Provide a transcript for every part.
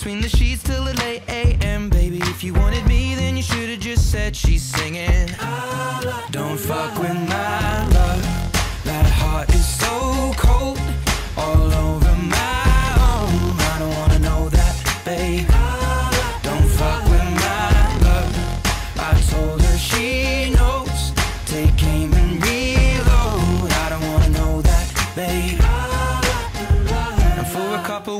between the sheets till the late AM. Baby, if you wanted me, then you should have just said she's singing. Don't fuck with my love. That heart is so cold. All over my own. I don't wanna know that, babe. Don't fuck with my love. I told her she knows. Take aim and reload. I don't wanna know that, babe. And for a couple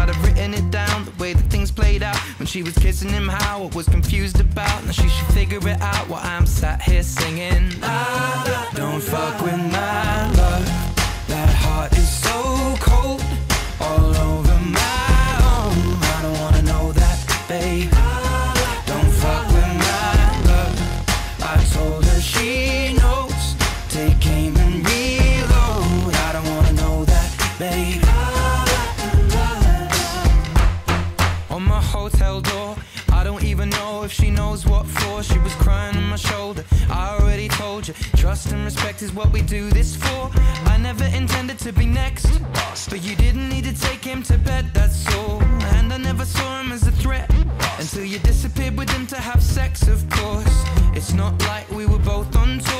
I'd have written it down the way that things played out. When she was kissing him, how I was confused about. Now she should figure it out while I'm sat here singing. Don't fuck with my love. That heart is so cold. All over my own. I don't wanna know that, babe. Don't fuck with my love. I told her she on my shoulder. I already told you, trust and respect is what we do this for. I never intended to be next, but you didn't need to take him to bed, that's all. And I never saw him as a threat until you disappeared with him to have sex, of course. It's not like we were both on tour,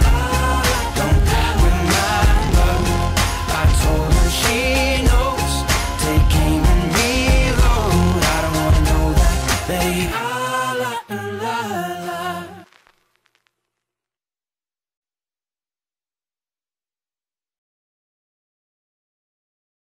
Babe.